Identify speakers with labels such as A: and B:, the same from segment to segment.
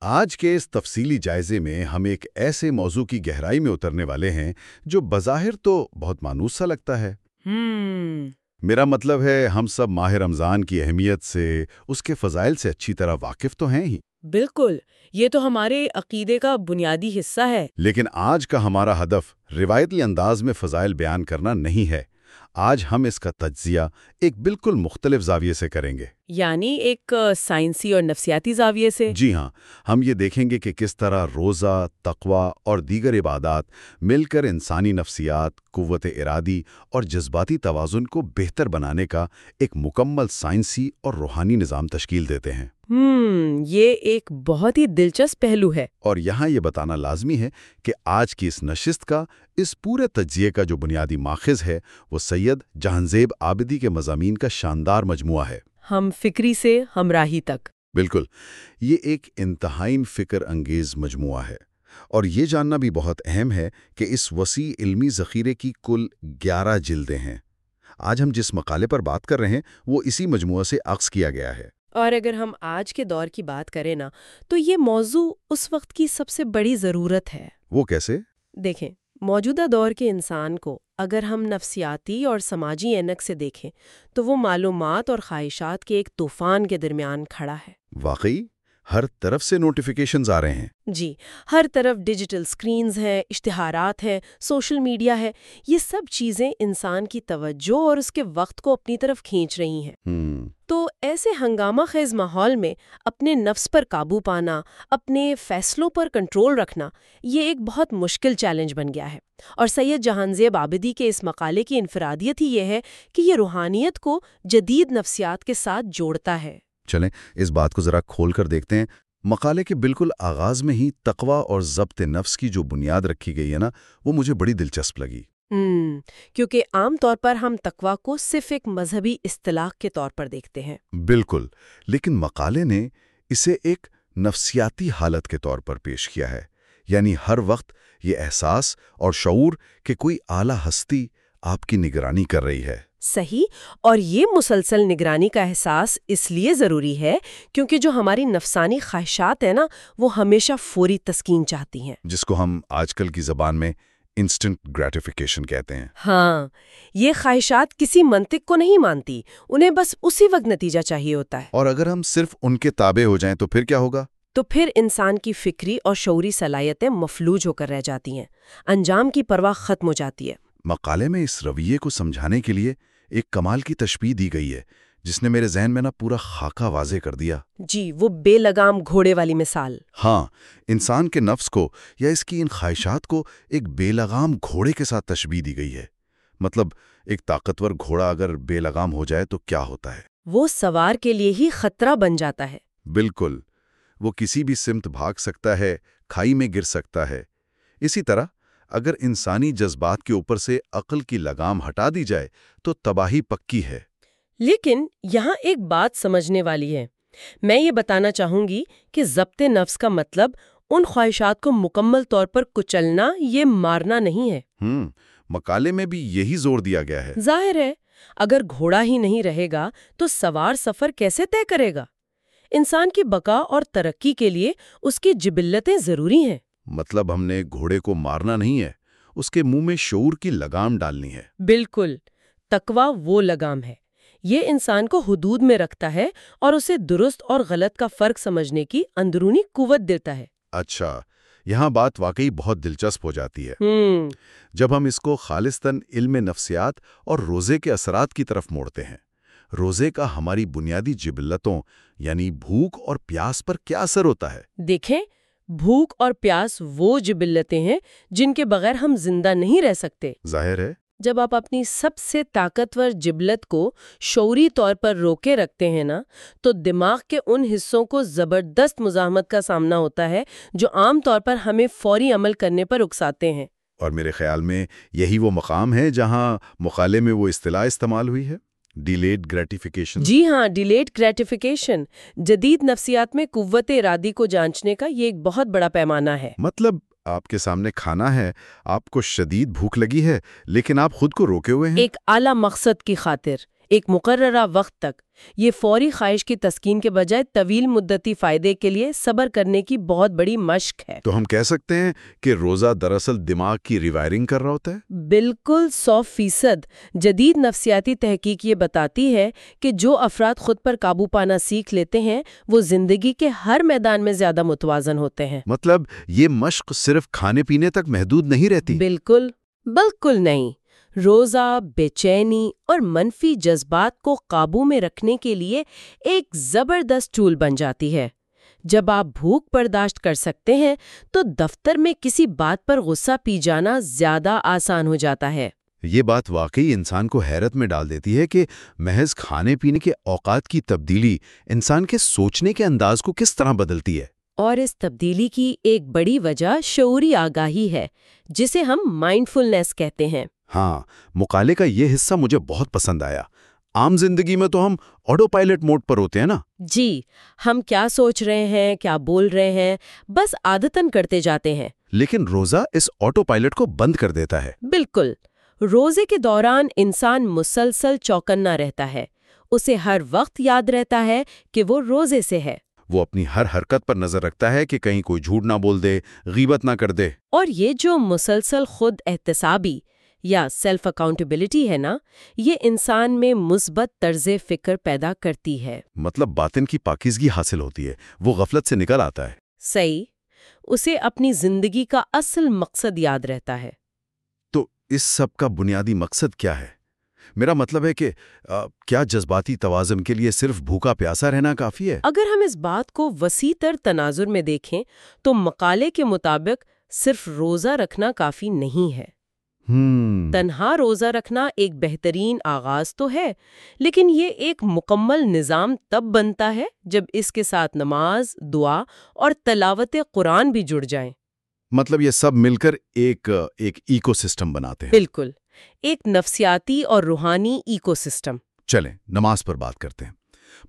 A: آج کے اس تفصیلی جائزے میں ہم ایک ایسے موضوع کی گہرائی میں اترنے والے ہیں جو بظاہر تو بہت مانوس سا لگتا ہے۔
B: ہم
A: میرا مطلب ہے ہم سب ماہ رمضان کی اہمیت سے اس کے فضائل سے اچھی طرح واقف تو ہیں ہی۔
B: بالکل یہ تو ہمارے عقیدے کا بنیادی حصہ ہے۔
A: لیکن آج کا ہمارا ہدف روایتی انداز میں فضائل بیان کرنا نہیں ہے۔ آج ہم اس کا تجزیہ ایک بالکل مختلف زاویے سے کریں گے۔
B: یعنی ایک سائنسی اور نفسیاتی زاویے سے؟
A: جی ہاں ہم یہ دیکھیں گے کہ کس طرح روزہ تقوی اور دیگر عبادات مل کر انسانی نفسیات قوت ارادی اور جذباتی توازن کو بہتر بنانے کا ایک مکمل سائنسی اور روحانی نظام تشکیل دیتے ہیں۔
B: ہم یہ ایک بہت ہی دلچسپ پہلو ہے۔
A: اور یہاں یہ بتانا لازمی ہے کہ آج کی اس نشست کا اس پورے تجزیے کا جو بنیادی ماخذ ہے وہ سید جہانزیب آبدی کے مضامین کا شاندار مجموعہ ہے۔
B: ہم فکری سے ہمراہی تک۔
A: بالکل یہ ایک انتہائی فکر انگیز مجموعہ ہے۔ اور یہ جاننا بھی بہت اہم ہے کہ اس وسیع علمی ذخیرے کی کل گیارہ جلدیں ہیں۔ آج ہم جس مقالے پر بات کر رہے ہیں وہ اسی مجموعہ سے عکس کیا گیا ہے۔
B: اور اگر ہم آج کے دور کی بات کریں نا تو یہ موضوع اس وقت کی سب سے بڑی ضرورت ہے۔
A: وہ کیسے؟
B: دیکھیں موجودہ دور کے انسان کو اگر ہم نفسیاتی اور سماجی اینک سے دیکھیں تو وہ معلومات اور خواہشات کے ایک طوفان کے درمیان کھڑا ہے۔
A: واقعی؟ ہر طرف سے نوٹیفیکیشنز آ رہے ہیں۔
B: جی ہر طرف ڈیجیٹل سکرینز ہیں اشتہارات ہیں سوشل میڈیا ہے۔ یہ سب چیزیں انسان کی توجہ اور اس کے وقت کو اپنی طرف کھینچ رہی ہیں۔
A: ہم
B: تو ایسے ہنگامہ خیز ماحول میں اپنے نفس پر قابو پانا، اپنے فیصلوں پر کنٹرول رکھنا، یہ ایک بہت مشکل چیلنج بن گیا ہے۔ اور سید جہانزیب آبدی کے اس مقالے کی انفرادیت ہی یہ ہے کہ یہ روحانیت کو جدید نفسیات کے ساتھ جوڑتا ہے۔
A: چلیں، اس بات کو ذرا کھول کر دیکھتے ہیں۔ مقالے کے بالکل آغاز میں ہی تقوی اور ضبط نفس کی جو بنیاد رکھی گئی ہے نا، وہ مجھے بڑی دلچسپ لگی۔
B: ہم کیونکہ عام طور پر ہم تقوا کو صرف ایک مذہبی اصطلاح کے طور پر دیکھتے ہیں۔
A: بالکل لیکن مقالے نے اسے ایک نفسیاتی حالت کے طور پر پیش کیا ہے۔ یعنی ہر وقت یہ احساس اور شعور کہ کوئی اعلیٰ ہستی آپ کی نگرانی کر رہی ہے۔
B: صحیح اور یہ مسلسل نگرانی کا احساس اس لیے ضروری ہے کیونکہ جو ہماری نفسانی خواہشات ہیں نا وہ ہمیشہ فوری تسکین چاہتی ہیں۔
A: جس کو ہم آج کل کی زبان میں انسٹنٹ گریٹیفیکیشن کہتے ہیں۔
B: ہاں یہ خواہشات کسی منطق کو نہیں مانتی انہیں بس اسی وقت نتیجہ چاہیے ہوتا ہے۔
A: اور اگر ہم صرف ان کے تابع ہو جائیں تو پھر کیا ہوگا؟
B: تو پھر انسان کی فکری اور شعوری صلاحیتیں مفلوج ہو کر رہ جاتی ہیں انجام کی پرواہ ختم ہو جاتی ہے۔
A: مقالے میں اس رویے کو سمجھانے کے لیے ایک کمال کی تشبیح دی گئی ہے۔ جس نے میرے ذہن میں نا پورا خاکہ واضح کر دیا۔
B: جی وہ بے لگام گھوڑے والی مثال۔
A: ہاں انسان کے نفس کو یا اس کی ان خواہشات کو ایک بے لگام گھوڑے کے ساتھ تشبیح دی گئی ہے۔ مطلب ایک طاقتور گھوڑا اگر بے لگام ہو جائے تو کیا ہوتا ہے؟
B: وہ سوار کے لیے ہی خطرہ بن جاتا ہے۔
A: بالکل وہ کسی بھی سمت بھاگ سکتا ہے کھائی میں گر سکتا ہے۔ اسی طرح اگر انسانی جذبات کے اوپر سے عقل کی لگام ہٹا دی جائے تو تباہی پکی ہے۔
B: لیکن یہاں ایک بات سمجھنے والی ہے۔ میں یہ بتانا چاہوں گی کہ ضبط نفس کا مطلب ان خواہشات کو مکمل طور پر کچلنا یہ مارنا نہیں ہے۔
A: ہم مقالے میں بھی یہی زور دیا گیا ہے۔
B: ظاہر ہے اگر گھوڑا ہی نہیں رہے گا تو سوار سفر کیسے طے کرے گا؟ انسان کی بقا اور ترقی کے لیے اس کی جبلتیں ضروری ہیں۔
A: مطلب ہم نے گھوڑے کو مارنا نہیں ہے اس کے منہ میں شعور کی لگام ڈالنی ہے۔
B: بالکل تقوا وہ لگام ہے۔ یہ انسان کو حدود میں رکھتا ہے اور اسے درست اور غلط کا فرق سمجھنے کی اندرونی قوت دیتا ہے۔
A: اچھا یہاں بات واقعی بہت دلچسپ ہو جاتی ہے۔
B: ہم
A: جب ہم اس کو خالصتاً علم نفسیات اور روزے کے اثرات کی طرف موڑتے ہیں روزے کا ہماری بنیادی جبلتوں یعنی بھوک اور پیاس پر کیا اثر ہوتا ہے؟
B: دیکھیں بھوک اور پیاس وہ جبلتیں ہیں جن کے بغیر ہم زندہ نہیں رہ سکتے۔
A: ظاہر ہے۔
B: جب آپ اپنی سب سے طاقتور جبلت کو شعوری طور پر روکے رکھتے ہیں نا تو دماغ کے ان حصوں کو زبردست مزاحمت کا سامنا ہوتا ہے جو عام طور پر ہمیں فوری عمل کرنے پر اکساتے ہیں۔
A: اور میرے خیال میں یہی وہ مقام ہے جہاں مقالے میں وہ اصطلاح استعمال ہوئی ہے۔ ڈیلیڈ گریٹیفیکیشن
B: جی ہاں ڈیلیڈ گریٹیفیکیشن جدید نفسیات میں قوت ارادی کو جانچنے کا یہ ایک بہت بڑا پیمانہ ہے۔
A: مطلب آپ کے سامنے کھانا ہے، آپ کو شدید بھوک لگی ہے، لیکن آپ خود کو روکے ہوئے ہیں۔
B: ایک اعلیٰ مقصد کی خاطر۔ ایک مقررہ وقت تک۔ یہ فوری خواہش کی تسکین کے بجائے طویل مدتی فائدے کے لیے صبر کرنے کی بہت بڑی مشق ہے۔
A: تو ہم کہہ سکتے ہیں کہ روزہ دراصل دماغ کی ریوائرنگ کر رہا ہوتا ہے؟
B: بالکل سو فیصد۔ جدید نفسیاتی تحقیق یہ بتاتی ہے کہ جو افراد خود پر قابو پانا سیکھ لیتے ہیں وہ زندگی کے ہر میدان میں زیادہ متوازن ہوتے ہیں۔
A: مطلب یہ مشق صرف کھانے پینے تک محدود نہیں رہتی؟
B: بالکل۔ بالکل نہیں۔ روزہ بے چینی اور منفی جذبات کو قابو میں رکھنے کے لیے ایک زبردست ٹول بن جاتی ہے۔ جب آپ بھوک برداشت کر سکتے ہیں تو دفتر میں کسی بات پر غصہ پی جانا زیادہ آسان ہو جاتا ہے۔
A: یہ بات واقعی انسان کو حیرت میں ڈال دیتی ہے کہ محض کھانے پینے کے اوقات کی تبدیلی انسان کے سوچنے کے انداز کو کس طرح بدلتی ہے۔
B: اور اس تبدیلی کی ایک بڑی وجہ شعوری آگاہی ہے جسے ہم مائنڈفلنس کہتے ہیں۔
A: ہاں مقالے کا یہ حصہ مجھے بہت پسند آیا۔ عام زندگی میں تو ہم آٹو پائلٹ موڈ پر ہوتے ہیں نا؟
B: جی ہم کیا سوچ رہے ہیں کیا بول رہے ہیں بس عادتن کرتے جاتے ہیں۔
A: لیکن روزہ اس آٹو پائلٹ کو بند کر دیتا ہے۔
B: بالکل۔ روزے کے دوران انسان مسلسل چوکنا رہتا ہے۔ اسے ہر وقت یاد رہتا ہے کہ وہ روزے سے ہے۔
A: وہ اپنی ہر حرکت پر نظر رکھتا ہے کہ کہیں کوئی جھوٹ نہ بول دے غیبت نہ کر دے۔
B: اور یہ جو مسلسل خود احتسابی یا سیلف اکاؤنٹیبلٹی ہے نا یہ انسان میں مثبت طرز فکر پیدا کرتی ہے۔
A: مطلب باطن کی پاکیزگی حاصل ہوتی ہے وہ غفلت سے نکل آتا ہے۔
B: صحیح اسے اپنی زندگی کا اصل مقصد یاد رہتا ہے۔
A: تو اس سب کا بنیادی مقصد کیا ہے؟ میرا مطلب ہے کہ آ, کیا جذباتی توازن کے لیے صرف بھوکا پیاسا رہنا کافی ہے؟
B: اگر ہم اس بات کو وسیع تر تناظر میں دیکھیں تو مقالے کے مطابق صرف روزہ رکھنا کافی نہیں ہے۔
A: ہم
B: تنہا روزہ رکھنا ایک بہترین آغاز تو ہے لیکن یہ ایک مکمل نظام تب بنتا ہے جب اس کے ساتھ نماز دعا اور تلاوت قرآن بھی جڑ جائیں۔
A: مطلب یہ سب مل کر ایک ایک ایکو سسٹم بناتے ہیں۔
B: بالکل۔ ایک نفسیاتی اور روحانی ایکو سسٹم۔
A: چلیں نماز پر بات کرتے ہیں۔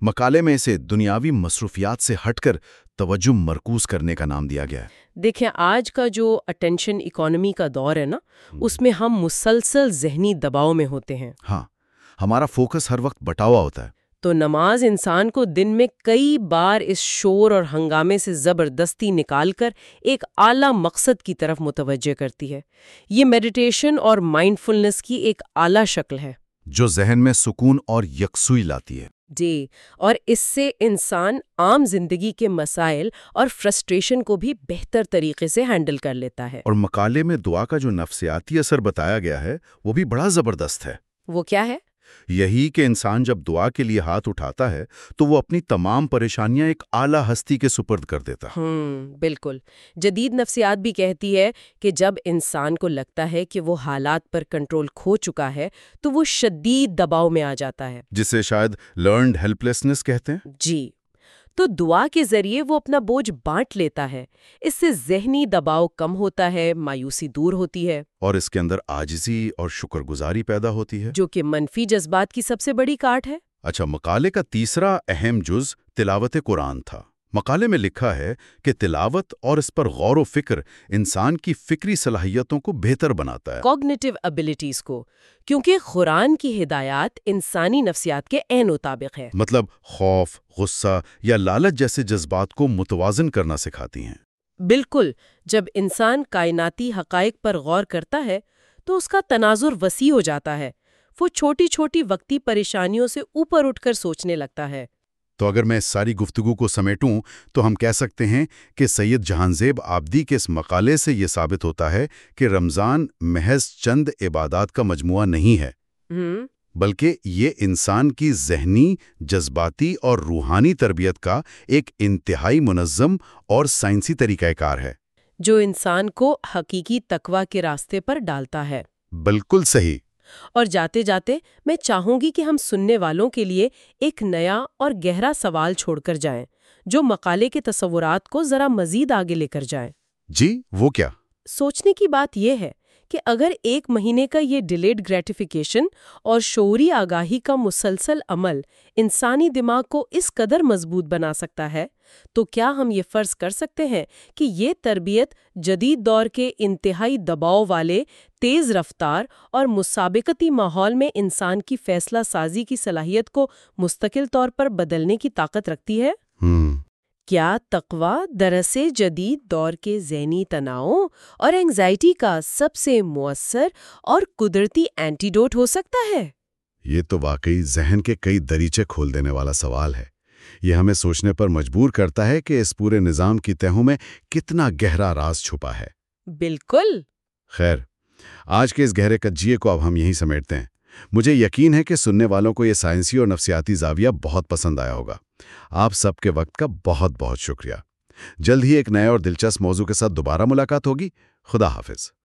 A: مقالے میں اسے دنیاوی مصروفیات سے ہٹ کر توجہ مرکوز کرنے کا نام دیا گیا ہے۔
B: دیکھیں آج کا جو اٹینشن اکانومی کا دور ہے نا اس میں ہم مسلسل ذہنی دباؤ میں ہوتے ہیں۔
A: ہاں ہمارا فوکس ہر وقت بٹا ہوا ہوتا ہے۔
B: تو نماز انسان کو دن میں کئی بار اس شور اور ہنگامے سے زبردستی نکال کر ایک اعلیٰ مقصد کی طرف متوجہ کرتی ہے۔ یہ میڈیٹیشن اور مائنڈفلنس کی ایک اعلیٰ شکل ہے۔
A: جو ذہن میں سکون اور یکسوئی لاتی ہے۔
B: جی اور اس سے انسان عام زندگی کے مسائل اور فرسٹریشن کو بھی بہتر طریقے سے ہینڈل کر لیتا ہے۔
A: اور مقالے میں دعا کا جو نفسیاتی اثر بتایا گیا ہے وہ بھی بڑا زبردست ہے۔
B: وہ کیا ہے؟
A: یہی کہ انسان جب دعا کے لیے ہاتھ اٹھاتا ہے تو وہ اپنی تمام پریشانیاں ایک اعلیٰ ہستی کے سپرد کر دیتا
B: ہوں بالکل۔ جدید نفسیات بھی کہتی ہے کہ جب انسان کو لگتا ہے کہ وہ حالات پر کنٹرول کھو چکا ہے تو وہ شدید دباؤ میں آ جاتا ہے۔
A: جسے شاید لرنڈ ہیلپ لیسنس کہتے ہیں۔
B: جی۔ تو دعا کے ذریعے وہ اپنا بوجھ بانٹ لیتا ہے۔ اس سے ذہنی دباؤ کم ہوتا ہے مایوسی دور ہوتی ہے۔
A: اور اس کے اندر آجزی اور شکر گزاری پیدا ہوتی ہے۔
B: جو کہ منفی جذبات کی سب سے بڑی کاٹ ہے۔
A: اچھا مقالے کا تیسرا اہم جز تلاوت قرآن تھا۔ مقالے میں لکھا ہے کہ تلاوت اور اس پر غور و فکر انسان کی فکری صلاحیتوں کو بہتر بناتا ہے۔
B: کوگنیٹو ابیلٹیز کو کیونکہ قرآن کی ہدایات انسانی نفسیات کے عین مطابق ہے
A: مطلب خوف غصہ یا لالچ جیسے جذبات کو متوازن کرنا سکھاتی ہیں۔
B: بالکل جب انسان کائناتی حقائق پر غور کرتا ہے تو اس کا تناظر وسیع ہو جاتا ہے۔ وہ چھوٹی چھوٹی وقتی پریشانیوں سے اوپر اٹھ کر سوچنے لگتا ہے۔
A: تو اگر میں اس ساری گفتگو کو سمیٹوں تو ہم کہہ سکتے ہیں کہ سید جہان زیب آبدی کے اس مقالے سے یہ ثابت ہوتا ہے کہ رمضان محض چند عبادات کا مجموعہ نہیں ہے۔ بلکہ یہ انسان کی ذہنی جذباتی اور روحانی تربیت کا ایک انتہائی منظم اور سائنسی طریقہ کار ہے۔
B: جو انسان کو حقیقی تقوا کے راستے پر ڈالتا ہے۔
A: بالکل صحیح۔
B: اور جاتے جاتے میں چاہوں گی کہ ہم سننے والوں کے لیے ایک نیا اور گہرا سوال چھوڑ کر جائیں جو مقالے کے تصورات کو ذرا مزید آگے لے کر جائیں۔
A: جی وہ کیا؟
B: سوچنے کی بات یہ ہے کہ اگر ایک مہینے کا یہ ڈیلیڈ گریٹیفیکیشن اور شعوری آگاہی کا مسلسل عمل انسانی دماغ کو اس قدر مضبوط بنا سکتا ہے، تو کیا ہم یہ فرض کر سکتے ہیں کہ یہ تربیت جدید دور کے انتہائی دباؤ والے، تیز رفتار اور مسابقتی ماحول میں انسان کی فیصلہ سازی کی صلاحیت کو مستقل طور پر بدلنے کی طاقت رکھتی ہے؟
A: ہم
B: کیا تقوا درس جدید دور کے ذہنی تناؤ اور انگزائٹی کا سب سے مؤثر اور قدرتی اینٹیڈوٹ ہو سکتا ہے؟
A: یہ تو واقعی ذہن کے کئی دریچے کھول دینے والا سوال ہے۔ یہ ہمیں سوچنے پر مجبور کرتا ہے کہ اس پورے نظام کی تہوں میں کتنا گہرا راز چھپا ہے۔
B: بالکل۔
A: خیر آج کے اس گہرے کجیے کو اب ہم یہیں سمیٹتے ہیں۔ مجھے یقین ہے کہ سننے والوں کو یہ سائنسی اور نفسیاتی زاویہ بہت پسند آیا ہوگا۔ آپ سب کے وقت کا بہت بہت شکریہ۔ جلد ہی ایک نئے اور دلچسپ موضوع کے ساتھ دوبارہ ملاقات ہوگی۔ خدا حافظ۔